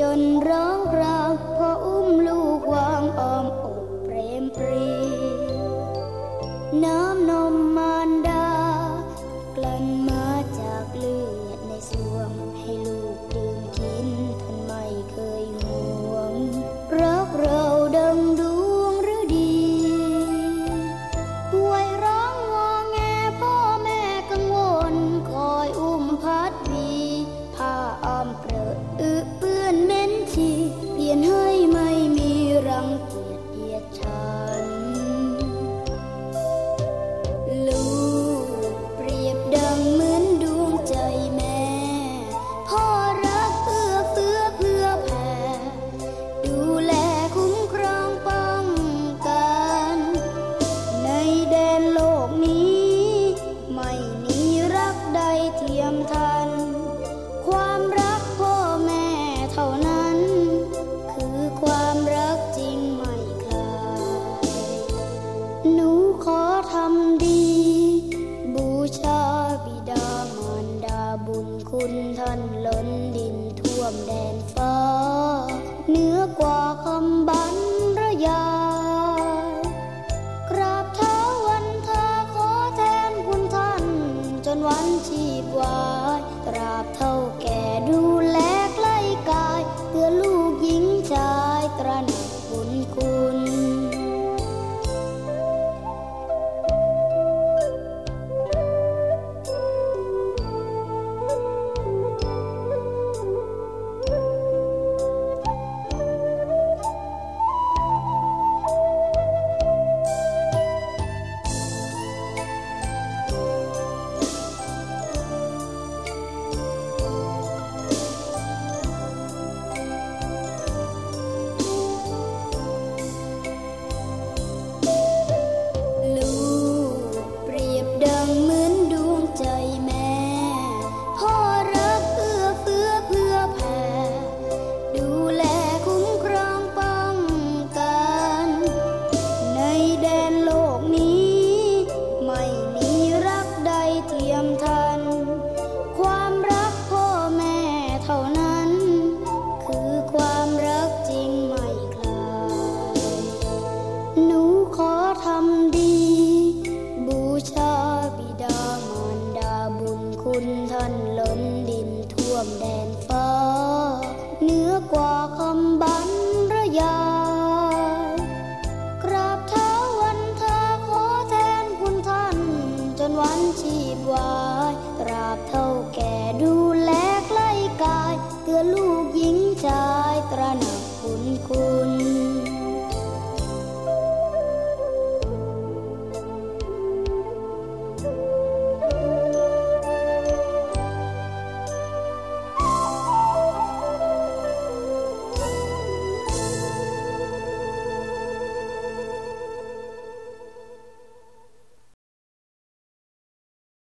จนร้องรองพออุ้มลูกวางอ้อมอกเปรมปรี น้ำนมมารดากลั่น เหนือกว่าคำบรรยายกราบเท้าวันเธอขอแทนคุณท่าน จนวันชีพวายตราบเท่าแก่ดูแลใกล้กายเพื่อลูกหญิงชายตระหนักบุณคุณ คุณท่านล้นดินท่วมแดนฟ้า เนื้อกว่าคำบรรยาย